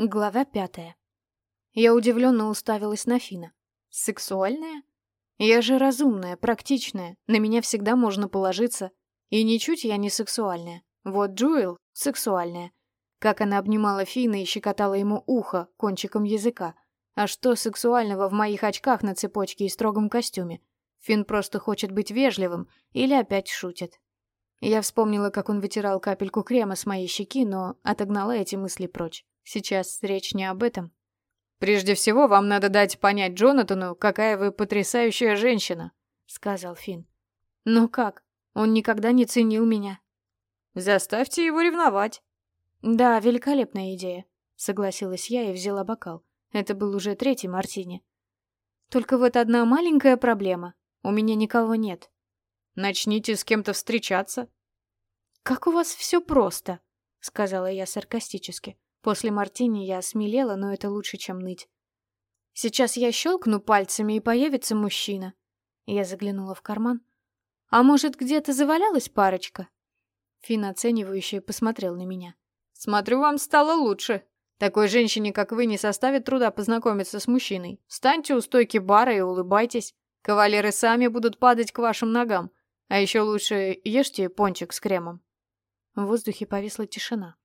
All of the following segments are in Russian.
Глава пятая. Я удивленно уставилась на Фина. Сексуальная? Я же разумная, практичная, на меня всегда можно положиться. И ничуть я не сексуальная. Вот Джуэл сексуальная. Как она обнимала Фина и щекотала ему ухо кончиком языка. А что сексуального в моих очках на цепочке и строгом костюме? Фин просто хочет быть вежливым или опять шутит. Я вспомнила, как он вытирал капельку крема с моей щеки, но отогнала эти мысли прочь. Сейчас речь не об этом. «Прежде всего, вам надо дать понять Джонатану, какая вы потрясающая женщина», — сказал Финн. «Но как? Он никогда не ценил меня». «Заставьте его ревновать». «Да, великолепная идея», — согласилась я и взяла бокал. Это был уже третий мартини. «Только вот одна маленькая проблема. У меня никого нет». «Начните с кем-то встречаться». «Как у вас все просто», — сказала я саркастически. После мартини я осмелела, но это лучше, чем ныть. Сейчас я щелкну пальцами, и появится мужчина. Я заглянула в карман. А может, где-то завалялась парочка? Фин оценивающе посмотрел на меня. Смотрю, вам стало лучше. Такой женщине, как вы, не составит труда познакомиться с мужчиной. Встаньте у стойки бара и улыбайтесь. Кавалеры сами будут падать к вашим ногам. А еще лучше ешьте пончик с кремом. В воздухе повисла тишина.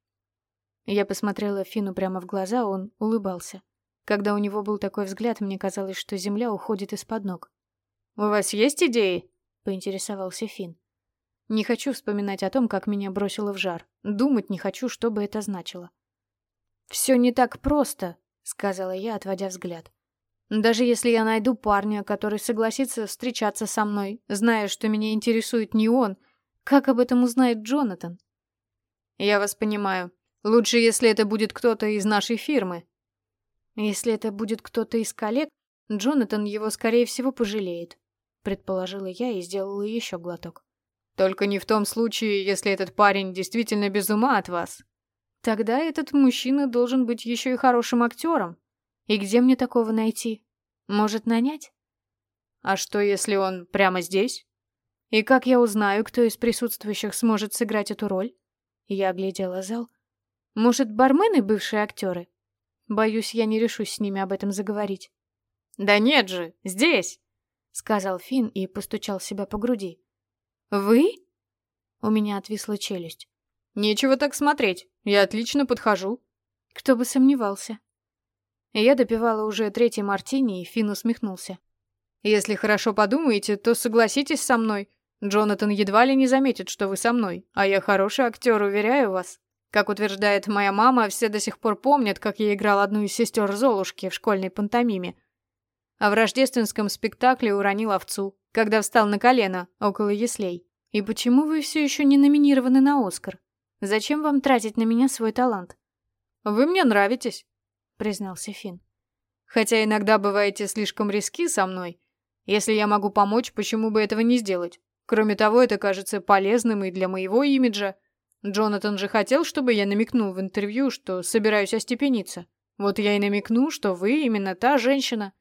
Я посмотрела Фину прямо в глаза, он улыбался. Когда у него был такой взгляд, мне казалось, что земля уходит из-под ног. «У вас есть идеи?» — поинтересовался Фин. «Не хочу вспоминать о том, как меня бросило в жар. Думать не хочу, что бы это значило». «Все не так просто», — сказала я, отводя взгляд. «Даже если я найду парня, который согласится встречаться со мной, зная, что меня интересует не он, как об этом узнает Джонатан?» «Я вас понимаю», Лучше, если это будет кто-то из нашей фирмы. Если это будет кто-то из коллег, Джонатан его, скорее всего, пожалеет. Предположила я и сделала еще глоток. Только не в том случае, если этот парень действительно без ума от вас. Тогда этот мужчина должен быть еще и хорошим актером. И где мне такого найти? Может, нанять? А что, если он прямо здесь? И как я узнаю, кто из присутствующих сможет сыграть эту роль? Я оглядела зал. Может, бармены бывшие актеры? Боюсь, я не решусь с ними об этом заговорить. «Да нет же, здесь!» — сказал Финн и постучал себя по груди. «Вы?» У меня отвисла челюсть. «Нечего так смотреть, я отлично подхожу». Кто бы сомневался. Я допивала уже третий мартини, и Финн усмехнулся. «Если хорошо подумаете, то согласитесь со мной. Джонатан едва ли не заметит, что вы со мной, а я хороший актер, уверяю вас». Как утверждает моя мама, все до сих пор помнят, как я играл одну из сестер Золушки в школьной пантомиме. А в рождественском спектакле уронил овцу, когда встал на колено около яслей. И почему вы все еще не номинированы на Оскар? Зачем вам тратить на меня свой талант? Вы мне нравитесь, признался Финн. Хотя иногда бываете слишком риски со мной. Если я могу помочь, почему бы этого не сделать? Кроме того, это кажется полезным и для моего имиджа. Джонатан же хотел, чтобы я намекнул в интервью, что собираюсь остепениться. Вот я и намекну, что вы именно та женщина.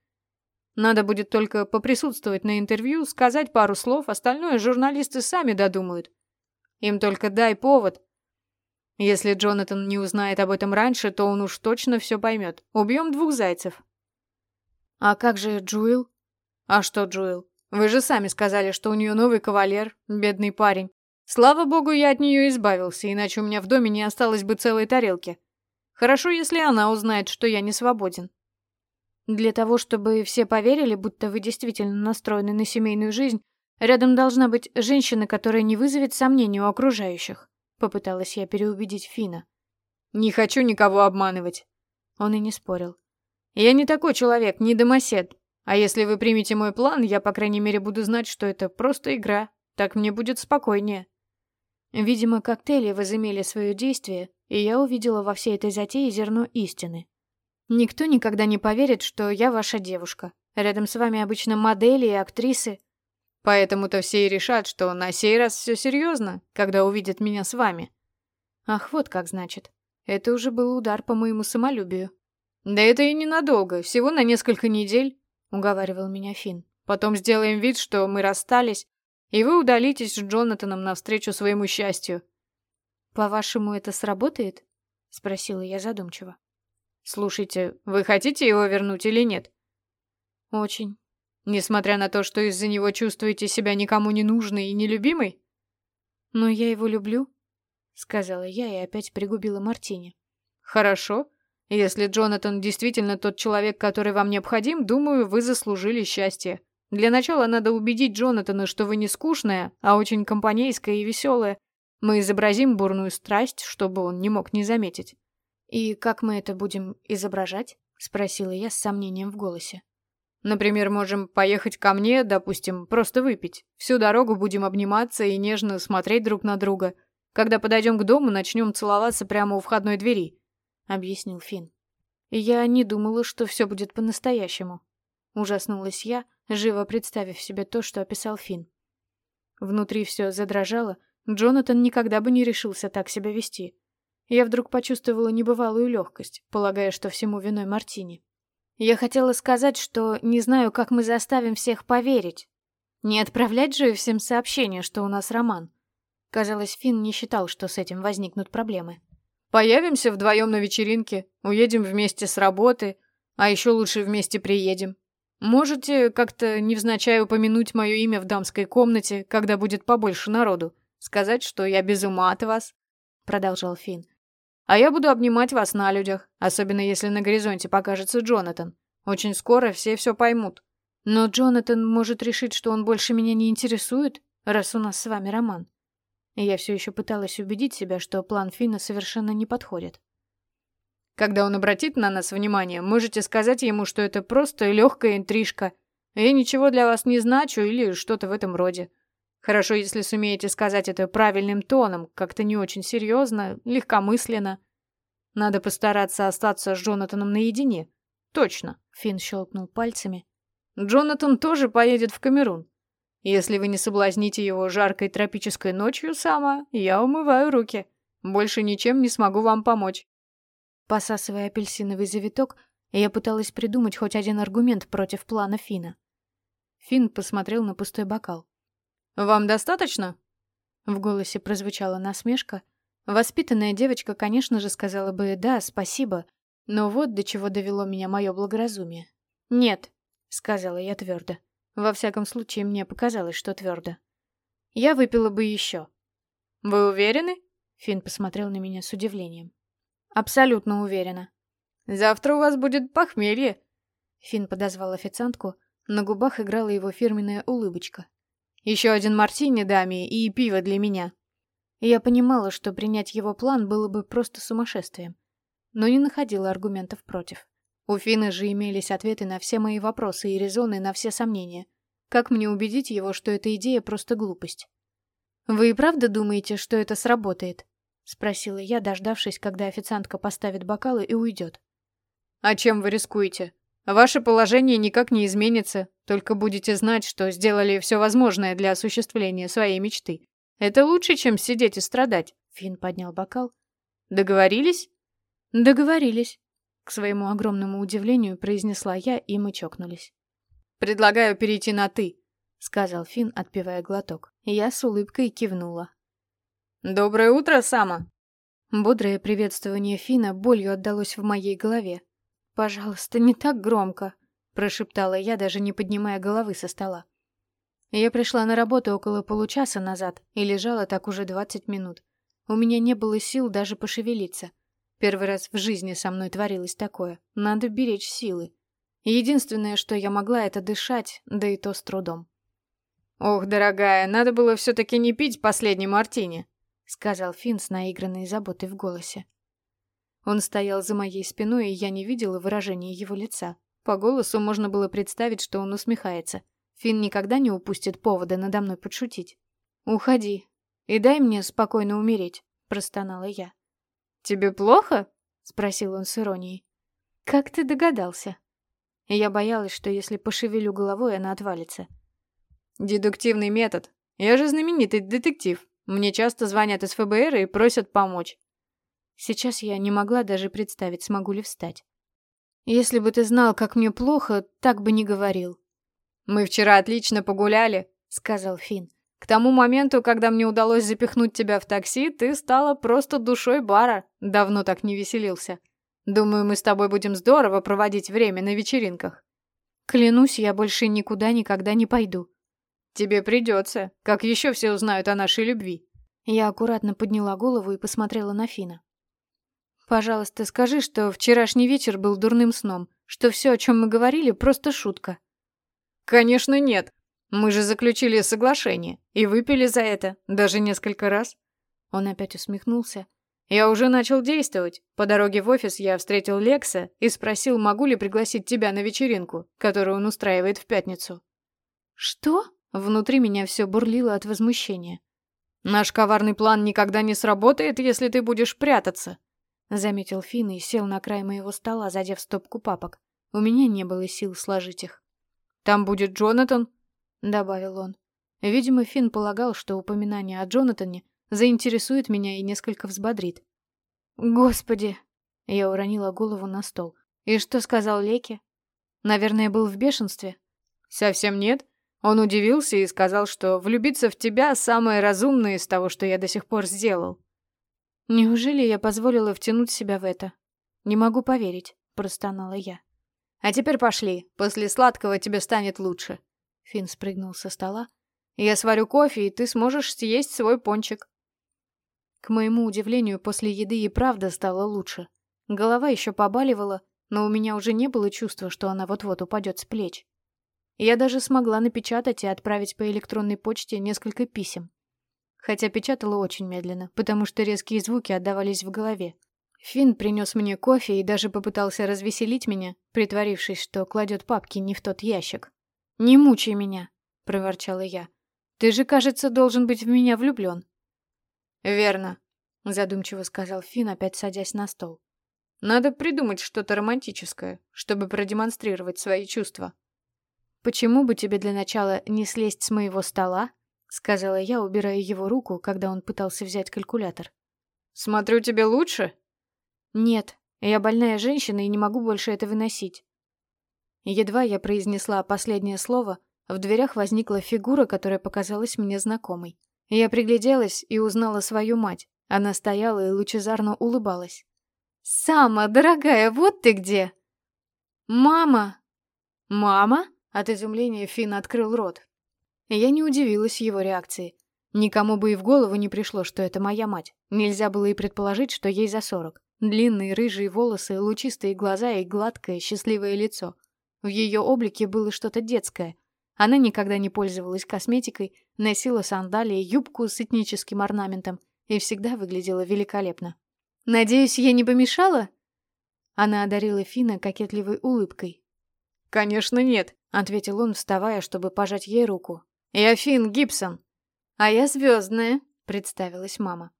Надо будет только поприсутствовать на интервью, сказать пару слов, остальное журналисты сами додумают. Им только дай повод. Если Джонатан не узнает об этом раньше, то он уж точно все поймет. Убьем двух зайцев. А как же Джуэл? А что Джуэл? Вы же сами сказали, что у нее новый кавалер, бедный парень. Слава богу, я от нее избавился, иначе у меня в доме не осталось бы целой тарелки. Хорошо, если она узнает, что я не свободен. Для того, чтобы все поверили, будто вы действительно настроены на семейную жизнь, рядом должна быть женщина, которая не вызовет сомнений у окружающих. Попыталась я переубедить Фина. Не хочу никого обманывать. Он и не спорил. Я не такой человек, не домосед. А если вы примете мой план, я, по крайней мере, буду знать, что это просто игра. Так мне будет спокойнее. Видимо, коктейли возымели свое действие, и я увидела во всей этой затее зерно истины. Никто никогда не поверит, что я ваша девушка. Рядом с вами обычно модели и актрисы. Поэтому-то все и решат, что на сей раз все серьезно, когда увидят меня с вами. Ах, вот как значит. Это уже был удар по моему самолюбию. Да это и ненадолго, всего на несколько недель, уговаривал меня Финн. Потом сделаем вид, что мы расстались, и вы удалитесь с Джонатаном навстречу своему счастью. По-вашему, это сработает? спросила я задумчиво. Слушайте, вы хотите его вернуть или нет? Очень. Несмотря на то, что из-за него чувствуете себя никому не нужной и нелюбимой? Но я его люблю, сказала я и опять пригубила мартини. Хорошо. Если Джонатан действительно тот человек, который вам необходим, думаю, вы заслужили счастье. Для начала надо убедить Джонатана, что вы не скучная, а очень компанейская и веселая. Мы изобразим бурную страсть, чтобы он не мог не заметить. «И как мы это будем изображать?» — спросила я с сомнением в голосе. «Например, можем поехать ко мне, допустим, просто выпить. Всю дорогу будем обниматься и нежно смотреть друг на друга. Когда подойдем к дому, начнем целоваться прямо у входной двери», — объяснил Финн. «Я не думала, что все будет по-настоящему». Ужаснулась я, живо представив себе то, что описал Финн. Внутри все задрожало, Джонатан никогда бы не решился так себя вести. Я вдруг почувствовала небывалую легкость, полагая, что всему виной Мартини. Я хотела сказать, что не знаю, как мы заставим всех поверить. Не отправлять же всем сообщение, что у нас роман. Казалось, Финн не считал, что с этим возникнут проблемы. «Появимся вдвоем на вечеринке, уедем вместе с работы, а еще лучше вместе приедем. Можете как-то невзначай упомянуть мое имя в дамской комнате, когда будет побольше народу, сказать, что я без ума от вас», — продолжал Финн. А я буду обнимать вас на людях, особенно если на горизонте покажется Джонатан. Очень скоро все все поймут. Но Джонатан может решить, что он больше меня не интересует, раз у нас с вами роман. Я все еще пыталась убедить себя, что план Фина совершенно не подходит. Когда он обратит на нас внимание, можете сказать ему, что это просто легкая интрижка. Я ничего для вас не значу или что-то в этом роде. Хорошо, если сумеете сказать это правильным тоном, как-то не очень серьезно, легкомысленно. Надо постараться остаться с Джонатаном наедине. Точно. Финн щелкнул пальцами. Джонатан тоже поедет в Камерун. Если вы не соблазните его жаркой тропической ночью, сама, я умываю руки. Больше ничем не смогу вам помочь. Посасывая апельсиновый завиток, я пыталась придумать хоть один аргумент против плана Фина. Финн посмотрел на пустой бокал. «Вам достаточно?» В голосе прозвучала насмешка. Воспитанная девочка, конечно же, сказала бы «да, спасибо», но вот до чего довело меня мое благоразумие. «Нет», — сказала я твердо. Во всяком случае, мне показалось, что твердо. Я выпила бы еще. «Вы уверены?» Финн посмотрел на меня с удивлением. «Абсолютно уверена». «Завтра у вас будет похмелье». Финн подозвал официантку, на губах играла его фирменная улыбочка. Еще один мартини даме и пиво для меня. Я понимала, что принять его план было бы просто сумасшествием, но не находила аргументов против. У Фины же имелись ответы на все мои вопросы и резоны на все сомнения. Как мне убедить его, что эта идея просто глупость? «Вы и правда думаете, что это сработает?» — спросила я, дождавшись, когда официантка поставит бокалы и уйдет. «А чем вы рискуете? Ваше положение никак не изменится, только будете знать, что сделали все возможное для осуществления своей мечты. Это лучше, чем сидеть и страдать. Финн поднял бокал. Договорились? Договорились. К своему огромному удивлению произнесла я, и мы чокнулись. Предлагаю перейти на «ты», — сказал Финн, отпивая глоток. Я с улыбкой кивнула. «Доброе утро, Сама!» Бодрое приветствование Фина болью отдалось в моей голове. «Пожалуйста, не так громко», — прошептала я, даже не поднимая головы со стола. Я пришла на работу около получаса назад и лежала так уже двадцать минут. У меня не было сил даже пошевелиться. Первый раз в жизни со мной творилось такое. Надо беречь силы. Единственное, что я могла, это дышать, да и то с трудом. «Ох, дорогая, надо было все-таки не пить последний мартини», — сказал Финн с наигранной заботой в голосе. Он стоял за моей спиной, и я не видела выражения его лица. По голосу можно было представить, что он усмехается. Финн никогда не упустит повода надо мной подшутить. «Уходи и дай мне спокойно умереть», — простонала я. «Тебе плохо?» — спросил он с иронией. «Как ты догадался?» Я боялась, что если пошевелю головой, она отвалится. «Дедуктивный метод. Я же знаменитый детектив. Мне часто звонят из ФБР и просят помочь. Сейчас я не могла даже представить, смогу ли встать. Если бы ты знал, как мне плохо, так бы не говорил. Мы вчера отлично погуляли, сказал Фин. К тому моменту, когда мне удалось запихнуть тебя в такси, ты стала просто душой бара. Давно так не веселился. Думаю, мы с тобой будем здорово проводить время на вечеринках. Клянусь, я больше никуда никогда не пойду. Тебе придется. Как еще все узнают о нашей любви? Я аккуратно подняла голову и посмотрела на Фина. Пожалуйста, скажи, что вчерашний вечер был дурным сном, что все, о чем мы говорили, просто шутка. Конечно, нет. Мы же заключили соглашение и выпили за это, даже несколько раз. Он опять усмехнулся. Я уже начал действовать. По дороге в офис я встретил Лекса и спросил, могу ли пригласить тебя на вечеринку, которую он устраивает в пятницу. Что? Внутри меня все бурлило от возмущения. Наш коварный план никогда не сработает, если ты будешь прятаться, заметил Финн и сел на край моего стола, задев стопку папок. У меня не было сил сложить их. Там будет Джонатан, добавил он. Видимо, Финн полагал, что упоминание о Джонатане заинтересует меня и несколько взбодрит. Господи, я уронила голову на стол. И что сказал Леки? Наверное, был в бешенстве. Совсем нет. Он удивился и сказал, что влюбиться в тебя самое разумное из того, что я до сих пор сделал. Неужели я позволила втянуть себя в это? Не могу поверить, простонала я. А теперь пошли. После сладкого тебе станет лучше. Финн спрыгнул со стола. Я сварю кофе, и ты сможешь съесть свой пончик. К моему удивлению, после еды и правда стало лучше. Голова еще побаливала, но у меня уже не было чувства, что она вот-вот упадет с плеч. Я даже смогла напечатать и отправить по электронной почте несколько писем. Хотя печатала очень медленно, потому что резкие звуки отдавались в голове. Финн принес мне кофе и даже попытался развеселить меня, притворившись, что кладет папки не в тот ящик. «Не мучай меня», — проворчала я. «Ты же, кажется, должен быть в меня влюблен». «Верно», — задумчиво сказал Финн, опять садясь на стол. «Надо придумать что-то романтическое, чтобы продемонстрировать свои чувства». «Почему бы тебе для начала не слезть с моего стола?» — сказала я, убирая его руку, когда он пытался взять калькулятор. «Смотрю, тебе лучше?» «Нет, я больная женщина и не могу больше это выносить». Едва я произнесла последнее слово, в дверях возникла фигура, которая показалась мне знакомой. Я пригляделась и узнала свою мать. Она стояла и лучезарно улыбалась. «Сама, дорогая, вот ты где!» «Мама!» «Мама?» От изумления Финн открыл рот. Я не удивилась его реакции. Никому бы и в голову не пришло, что это моя мать. Нельзя было и предположить, что ей за сорок. Длинные рыжие волосы, лучистые глаза и гладкое, счастливое лицо. В ее облике было что-то детское. Она никогда не пользовалась косметикой, носила сандалии, юбку с этническим орнаментом и всегда выглядела великолепно. «Надеюсь, я не помешала?» Она одарила Фина кокетливой улыбкой. «Конечно нет», — ответил он, вставая, чтобы пожать ей руку. «Я Финн Гибсон». «А я Звездная», — представилась мама.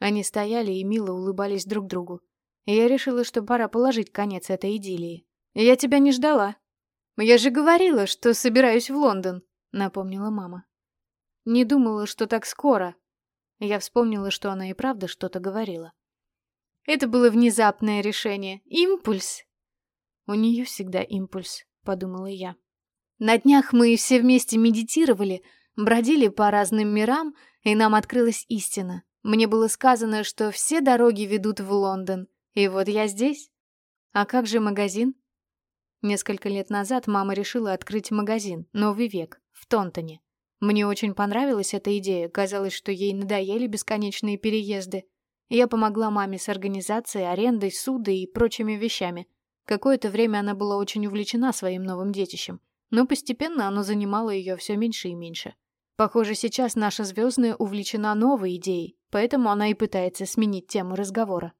Они стояли и мило улыбались друг другу. я решила, что пора положить конец этой идиллии. «Я тебя не ждала», «Я же говорила, что собираюсь в Лондон», — напомнила мама. «Не думала, что так скоро». Я вспомнила, что она и правда что-то говорила. Это было внезапное решение. Импульс. У нее всегда импульс, подумала я. На днях мы все вместе медитировали, бродили по разным мирам, и нам открылась истина. Мне было сказано, что все дороги ведут в Лондон. И вот я здесь. А как же магазин? Несколько лет назад мама решила открыть магазин «Новый век» в Тонтоне. Мне очень понравилась эта идея, казалось, что ей надоели бесконечные переезды. Я помогла маме с организацией, арендой, судой и прочими вещами. Какое-то время она была очень увлечена своим новым детищем, но постепенно оно занимало ее все меньше и меньше. Похоже, сейчас наша звездная увлечена новой идеей, поэтому она и пытается сменить тему разговора.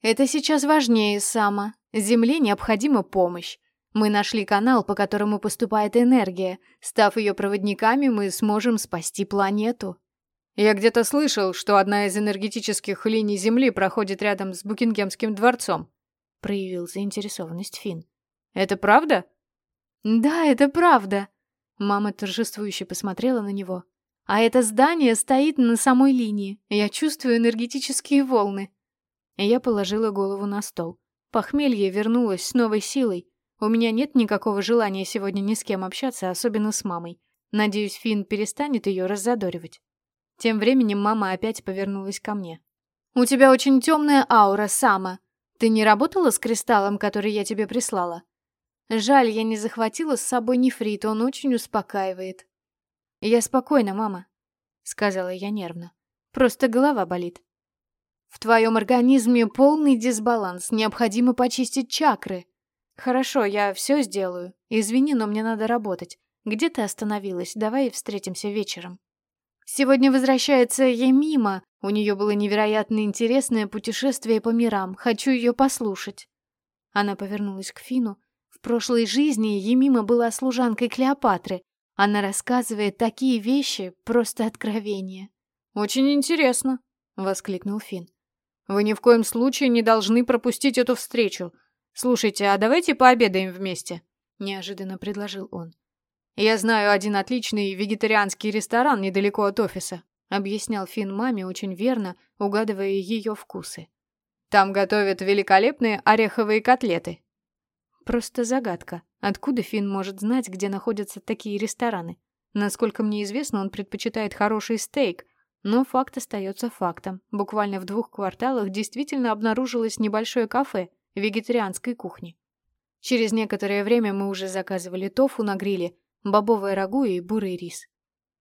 «Это сейчас важнее, Сама. Земле необходима помощь. Мы нашли канал, по которому поступает энергия. Став ее проводниками, мы сможем спасти планету. Я где-то слышал, что одна из энергетических линий Земли проходит рядом с Букингемским дворцом. Проявил заинтересованность Финн. Это правда? Да, это правда. Мама торжествующе посмотрела на него. А это здание стоит на самой линии. Я чувствую энергетические волны. Я положила голову на стол. Похмелье вернулось с новой силой. У меня нет никакого желания сегодня ни с кем общаться, особенно с мамой. Надеюсь, Финн перестанет ее раззадоривать. Тем временем мама опять повернулась ко мне. «У тебя очень темная аура, Сама. Ты не работала с кристаллом, который я тебе прислала? Жаль, я не захватила с собой нефрит, он очень успокаивает. Я спокойна, мама, сказала я нервно. Просто голова болит. В твоем организме полный дисбаланс, необходимо почистить чакры. Хорошо, я все сделаю. Извини, но мне надо работать. Где ты остановилась? Давай встретимся вечером. Сегодня возвращается Емима. У нее было невероятно интересное путешествие по мирам. Хочу ее послушать. Она повернулась к Фину. В прошлой жизни Емима была служанкой Клеопатры. Она рассказывает такие вещи, просто откровение. «Очень интересно», — воскликнул Фин. «Вы ни в коем случае не должны пропустить эту встречу. Слушайте, а давайте пообедаем вместе», — неожиданно предложил он. «Я знаю один отличный вегетарианский ресторан недалеко от офиса», — объяснял Фин маме очень верно, угадывая ее вкусы. «Там готовят великолепные ореховые котлеты». Просто загадка. Откуда Фин может знать, где находятся такие рестораны? Насколько мне известно, он предпочитает хороший стейк, но факт остается фактом. Буквально в двух кварталах действительно обнаружилось небольшое кафе вегетарианской кухни. Через некоторое время мы уже заказывали тофу на гриле, бобовое рагу и бурый рис.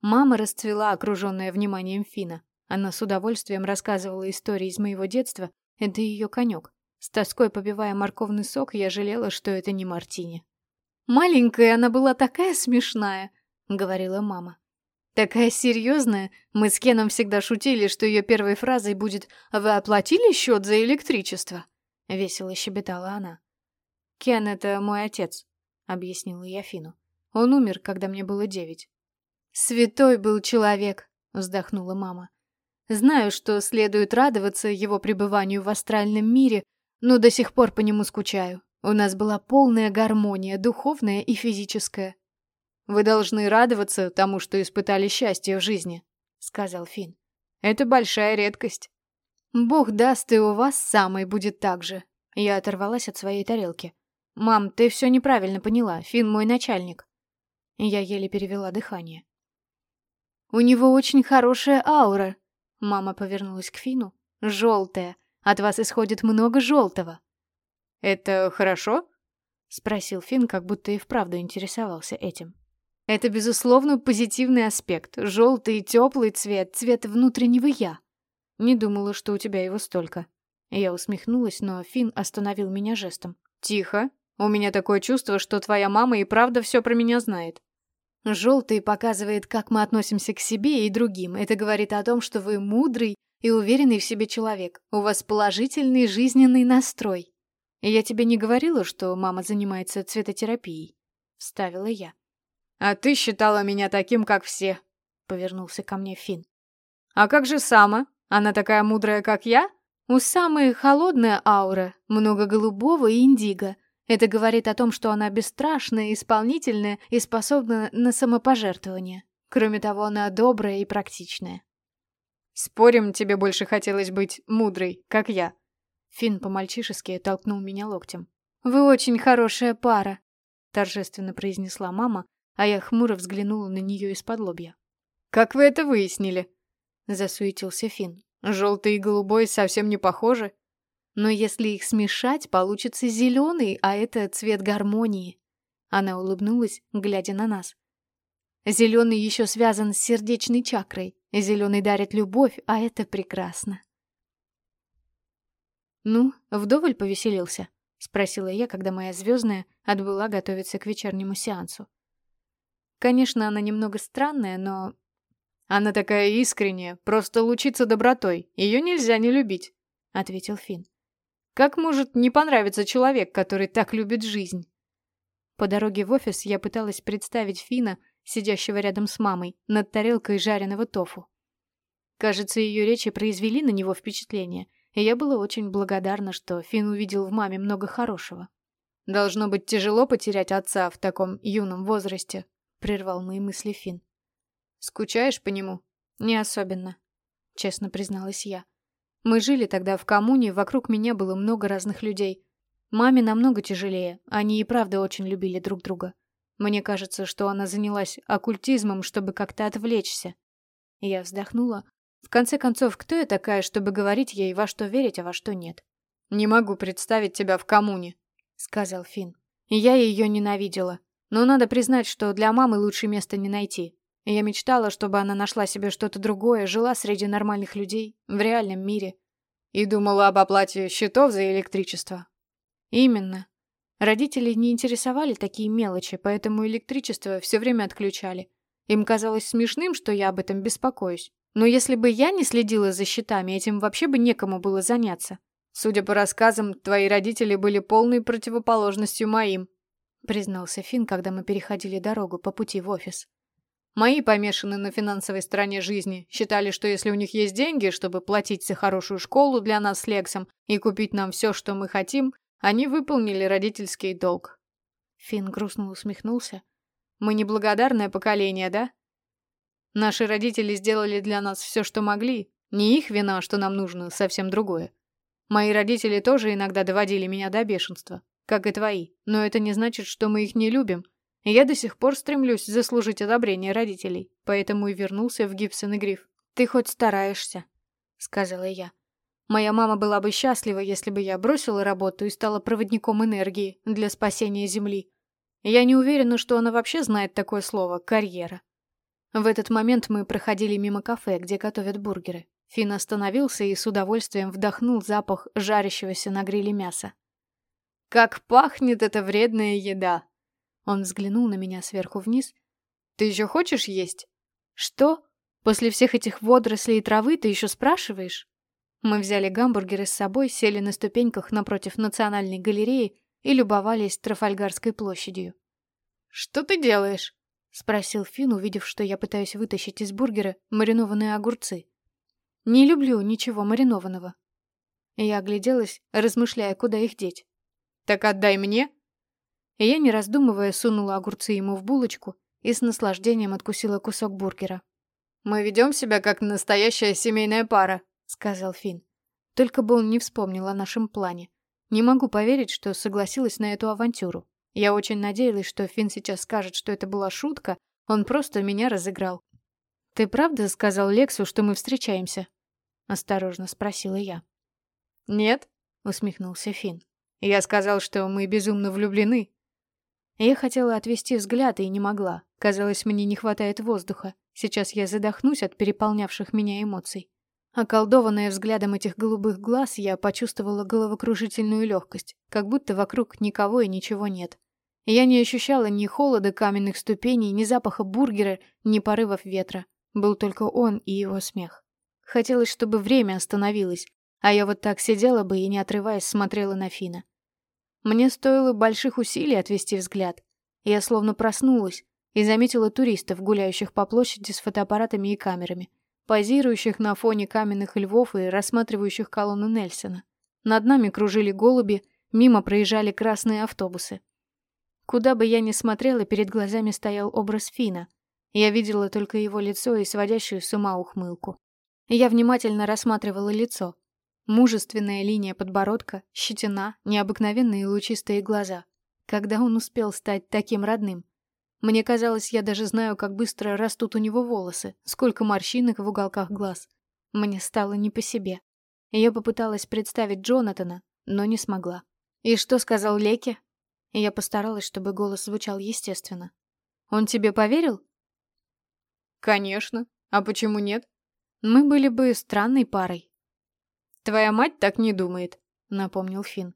Мама расцвела, окруженная вниманием Фина. Она с удовольствием рассказывала истории из моего детства, это ее конек. С тоской побивая морковный сок, я жалела, что это не мартини. «Маленькая она была такая смешная», — говорила мама. Такая серьезная. Мы с Кеном всегда шутили, что ее первой фразой будет «Вы оплатили счет за электричество?» Весело щебетала она. «Кен — это мой отец», — объяснила я Фину. «Он умер, когда мне было девять». «Святой был человек», — вздохнула мама. «Знаю, что следует радоваться его пребыванию в астральном мире, но до сих пор по нему скучаю. У нас была полная гармония, духовная и физическая. «Вы должны радоваться тому, что испытали счастье в жизни», — сказал Финн. «Это большая редкость». «Бог даст, и у вас самой будет так же». Я оторвалась от своей тарелки. «Мам, ты все неправильно поняла. Финн мой начальник». Я еле перевела дыхание. «У него очень хорошая аура». Мама повернулась к Фину. «Желтая. От вас исходит много желтого». «Это хорошо?» — спросил Финн, как будто и вправду интересовался этим. Это, безусловно, позитивный аспект. Желтый, теплый цвет, цвет внутреннего «я». Не думала, что у тебя его столько. Я усмехнулась, но Финн остановил меня жестом. «Тихо. У меня такое чувство, что твоя мама и правда все про меня знает». Желтый показывает, как мы относимся к себе и другим. Это говорит о том, что вы мудрый и уверенный в себе человек. У вас положительный жизненный настрой. Я тебе не говорила, что мама занимается цветотерапией? Вставила я. «А ты считала меня таким, как все», — повернулся ко мне Финн. «А как же Сама? Она такая мудрая, как я?» «У Самы холодная аура, много голубого и индиго. Это говорит о том, что она бесстрашная, исполнительная и способна на самопожертвование. Кроме того, она добрая и практичная». «Спорим, тебе больше хотелось быть мудрой, как я?» Финн по-мальчишески толкнул меня локтем. «Вы очень хорошая пара», — торжественно произнесла мама, а я хмуро взглянула на нее из-под лобья. «Как вы это выяснили?» — засуетился Финн. «Желтый и голубой совсем не похожи». «Но если их смешать, получится зеленый, а это цвет гармонии». Она улыбнулась, глядя на нас. «Зеленый еще связан с сердечной чакрой. Зеленый дарит любовь, а это прекрасно». «Ну, вдоволь повеселился?» — спросила я, когда моя звездная отбыла готовиться к вечернему сеансу. Конечно, она немного странная, но... Она такая искренняя, просто лучится добротой. Ее нельзя не любить, — ответил Финн. Как может не понравиться человек, который так любит жизнь? По дороге в офис я пыталась представить Фина, сидящего рядом с мамой, над тарелкой жареного тофу. Кажется, ее речи произвели на него впечатление, и я была очень благодарна, что Фин увидел в маме много хорошего. Должно быть тяжело потерять отца в таком юном возрасте, — прервал мои мысли Фин. «Скучаешь по нему?» «Не особенно», — честно призналась я. «Мы жили тогда в коммуне, вокруг меня было много разных людей. Маме намного тяжелее, они и правда очень любили друг друга. Мне кажется, что она занялась оккультизмом, чтобы как-то отвлечься». Я вздохнула. В конце концов, кто я такая, чтобы говорить ей, во что верить, а во что нет? «Не могу представить тебя в коммуне», — сказал Финн. я ее ненавидела. Но надо признать, что для мамы лучше места не найти. Я мечтала, чтобы она нашла себе что-то другое, жила среди нормальных людей, в реальном мире. И думала об оплате счетов за электричество. Именно. Родители не интересовали такие мелочи, поэтому электричество все время отключали. Им казалось смешным, что я об этом беспокоюсь. Но если бы я не следила за счетами, этим вообще бы некому было заняться. Судя по рассказам, твои родители были полной противоположностью моим, признался Финн, когда мы переходили дорогу по пути в офис. Мои помешаны на финансовой стороне жизни, считали, что если у них есть деньги, чтобы платить за хорошую школу для нас с Лексом и купить нам все, что мы хотим, они выполнили родительский долг. Финн грустно усмехнулся. Мы неблагодарное поколение, да? Наши родители сделали для нас все, что могли. Не их вина, что нам нужно совсем другое. Мои родители тоже иногда доводили меня до бешенства, как и твои, но это не значит, что мы их не любим. Я до сих пор стремлюсь заслужить одобрение родителей, поэтому и вернулся в Гибсон и Гриф. «Ты хоть стараешься», — сказала я. Моя мама была бы счастлива, если бы я бросила работу и стала проводником энергии для спасения Земли. Я не уверена, что она вообще знает такое слово «карьера». В этот момент мы проходили мимо кафе, где готовят бургеры. Финн остановился и с удовольствием вдохнул запах жарящегося на гриле мяса. «Как пахнет эта вредная еда!» Он взглянул на меня сверху вниз. «Ты еще хочешь есть?» «Что? После всех этих водорослей и травы ты еще спрашиваешь?» Мы взяли гамбургеры с собой, сели на ступеньках напротив Национальной галереи и любовались Трафальгарской площадью. «Что ты делаешь?» — спросил Финн, увидев, что я пытаюсь вытащить из бургера маринованные огурцы. «Не люблю ничего маринованного». Я огляделась, размышляя, куда их деть. «Так отдай мне». И я, не раздумывая, сунула огурцы ему в булочку и с наслаждением откусила кусок бургера. «Мы ведем себя как настоящая семейная пара», — сказал Финн. Только бы он не вспомнил о нашем плане. Не могу поверить, что согласилась на эту авантюру. Я очень надеялась, что Финн сейчас скажет, что это была шутка, он просто меня разыграл. «Ты правда сказал Лексу, что мы встречаемся?» — осторожно спросила я. «Нет», — усмехнулся Финн. «Я сказал, что мы безумно влюблены». Я хотела отвести взгляд и не могла. Казалось, мне не хватает воздуха. Сейчас я задохнусь от переполнявших меня эмоций. Околдованная взглядом этих голубых глаз, я почувствовала головокружительную легкость, как будто вокруг никого и ничего нет. Я не ощущала ни холода каменных ступеней, ни запаха бургера, ни порывов ветра. Был только он и его смех. Хотелось, чтобы время остановилось, а я вот так сидела бы и, не отрываясь, смотрела на Фина. Мне стоило больших усилий отвести взгляд. Я словно проснулась и заметила туристов, гуляющих по площади с фотоаппаратами и камерами позирующих на фоне каменных львов и рассматривающих колонну Нельсона. Над нами кружили голуби, мимо проезжали красные автобусы. Куда бы я ни смотрела, перед глазами стоял образ Фина. Я видела только его лицо и сводящую с ума ухмылку. Я внимательно рассматривала лицо. Мужественная линия подбородка, щетина, необыкновенные лучистые глаза. Когда он успел стать таким родным? Мне казалось, я даже знаю, как быстро растут у него волосы, сколько морщинок в уголках глаз. Мне стало не по себе. Я попыталась представить Джонатана, но не смогла. «И что сказал Леки?» Я постаралась, чтобы голос звучал естественно. «Он тебе поверил?» «Конечно. А почему нет?» «Мы были бы странной парой». «Твоя мать так не думает», — напомнил Финн.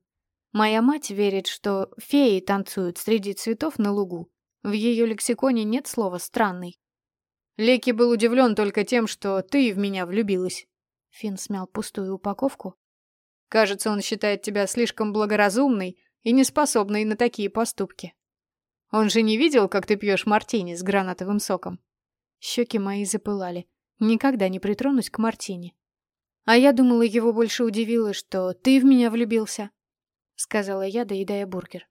«Моя мать верит, что феи танцуют среди цветов на лугу, в ее лексиконе нет слова «странный». Леки был удивлен только тем, что ты в меня влюбилась. Финн смял пустую упаковку. Кажется, он считает тебя слишком благоразумной и неспособной на такие поступки. Он же не видел, как ты пьешь мартини с гранатовым соком. Щеки мои запылали. Никогда не притронусь к мартини. А я думала, его больше удивило, что ты в меня влюбился, сказала я, доедая бургер.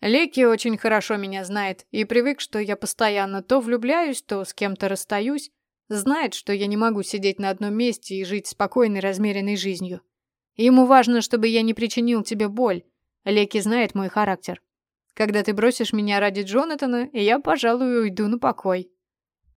Леки очень хорошо меня знает и привык, что я постоянно то влюбляюсь, то с кем-то расстаюсь. Знает, что я не могу сидеть на одном месте и жить спокойной, размеренной жизнью. Ему важно, чтобы я не причинил тебе боль. Леки знает мой характер. Когда ты бросишь меня ради Джонатана, я, пожалуй, уйду на покой.